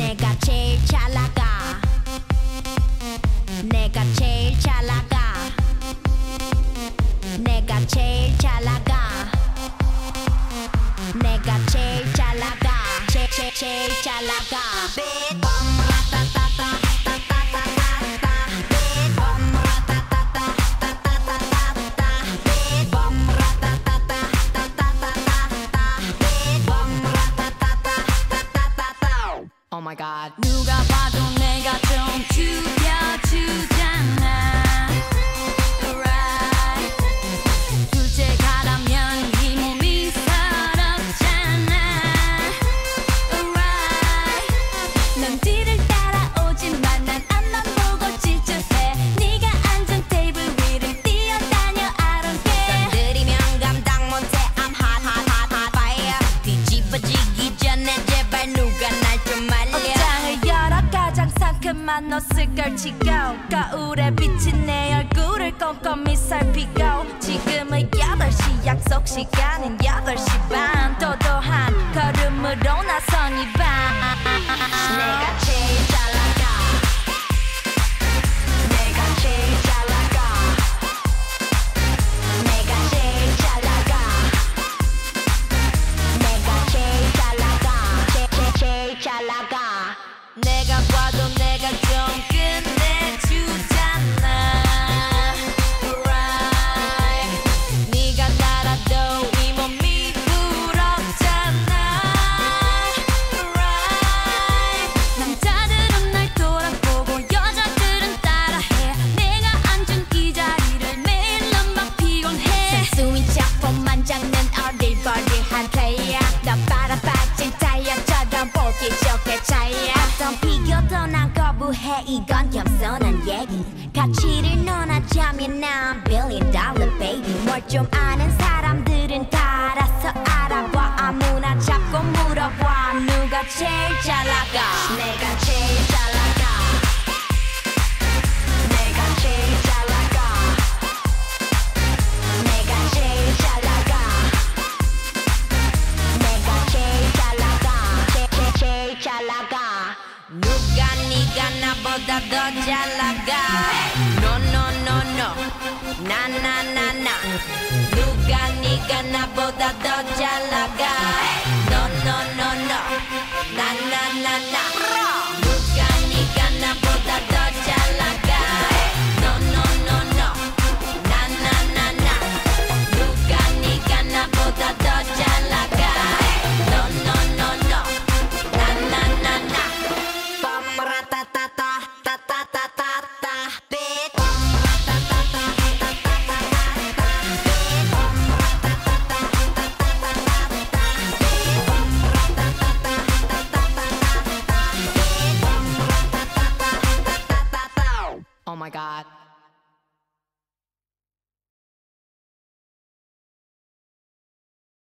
내가 제일 잘 나가 내가 제일 잘 나가 내가 제일 잘 나가 내가 제일 잘 나가 제일 제일 잘 나가 my god. 누가 봐도 내가 좀 죽여주잖아. 걸치고 거울에 비친 내 얼굴을 꼼꼼히 살피고 지금은 8시 약속 시간은 8시 반 봐도 내가 좀 해 이건 겸손한 얘기. 가치를 논하자면 난 billion dollar baby. 뭘 좀 아는 사람들은 다 알아서 알아봐. 아무나 잡고 물어봐. 누가 제일 잘 나가? 내가 rodador de alagar. No, no, no, no, na, na, na, na. Lugar niga na bodador de alagar. No, no, no, no, na, na, na, na. Oh my god.